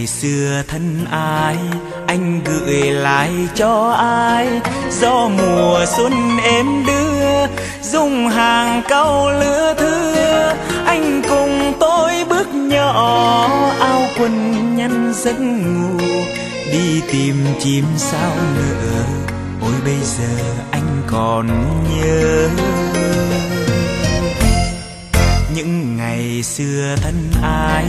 ngày xưa thân ai, anh gửi lại cho ai? Do mùa xuân em đưa, dùng hàng câu lứa thưa. Anh cùng tôi bước nhỏ, áo quần nhăn giấc ngủ. Đi tìm chim sao nữa, ôi bây giờ anh còn nhớ. Những ngày xưa thân ai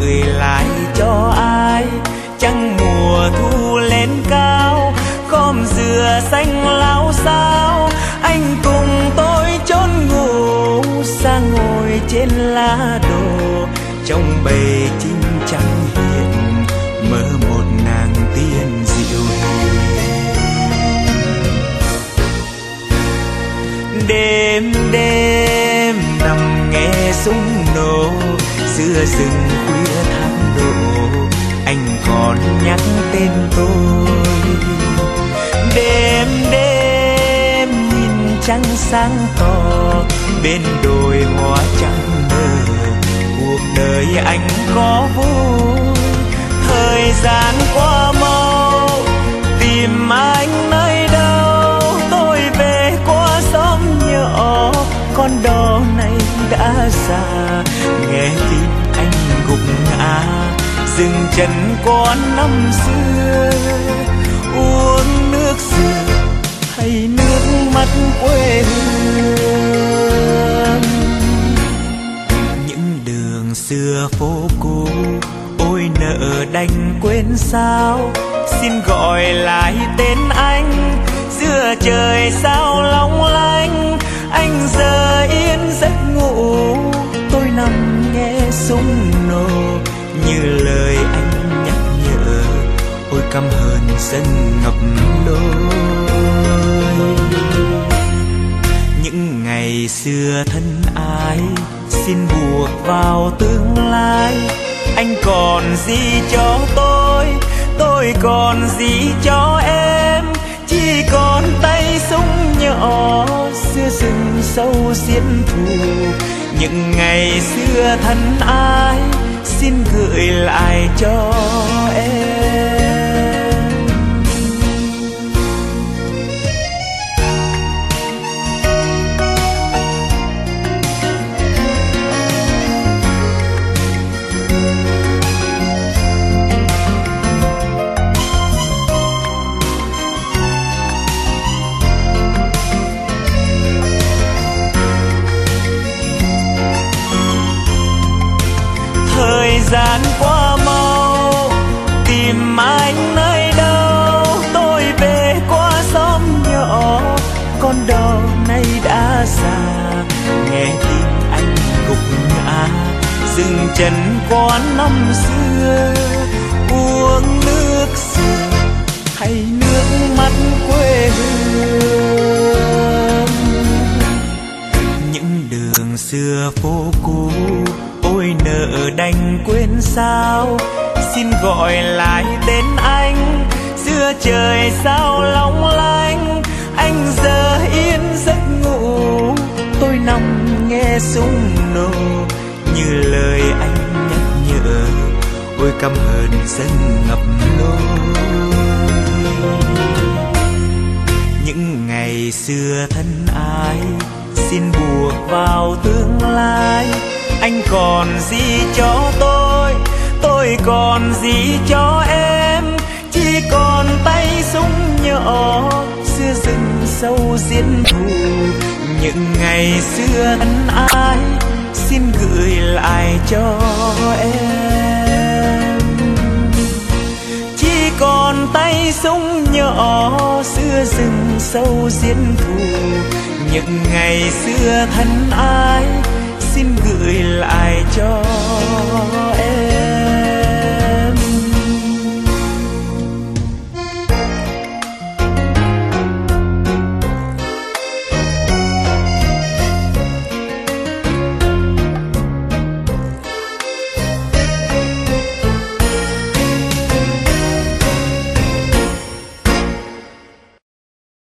gửi lại cho ai? Trăng mùa thu lên cao, khom dừa xanh lao sao anh cùng tôi chốn ngủ, xa ngồi trên lá đồ. Trong bầy chim trắng hiện mơ một nàng tiên dịu hiền. Đêm đêm, nằm nghe súng nổ giữa rừng khuya thăm độ anh còn nhắc tên tôi. Đêm đêm nhìn trăng sáng to bên đồi hoa trắng mơ, cuộc đời anh có vui. Thời gian qua mau, tìm anh nơi đâu? Tôi về qua xóm nhỏ con đò này đã già nghe tin anh gục ngã, dừng chân con năm xưa. Uống nước dừa hay nước mắt quê hương? Những đường xưa phố cũ, ôi nợ đành quên sao? Xin gọi lại tên anh giữa trời sao long lanh? Anh rơi căm hờn dân ngập lối những ngày xưa thân ai xin buộc vào tương lai. Anh còn gì cho tôi? Tôi còn gì cho em? Chỉ còn tay súng nhỏ xưa rừng sâu xiên thù. Những ngày xưa thân ai xin gửi lại cho em. Gian qua mau, tìm anh nơi đâu. Tôi về qua xóm nhỏ, con đò nay đã già. Nghe tin anh gục ngã, dừng chân quán năm xưa. Uống nước dừa hay nước mắt quê hương. Những đường xưa phố cũ đành quên sao? Xin gọi lại tên anh. Giữa trời sao long lanh. Anh giờ yên giấc ngủ. Tôi nằm nghe súng nổ. Như lời anh nhắc nhở. Ôi căm hờn dân ngập lối những ngày xưa thân ai xin buộc vào tương lai anh còn gì cho tôi? Tôi còn gì cho em? Chỉ còn tay súng nhỏ xưa rừng sâu diễn thù. Những ngày xưa thân ái, xin gửi lại cho em. Chỉ còn tay súng nhỏ xưa rừng sâu diễn thù. Những ngày xưa thân ai xin gửi lại cho em.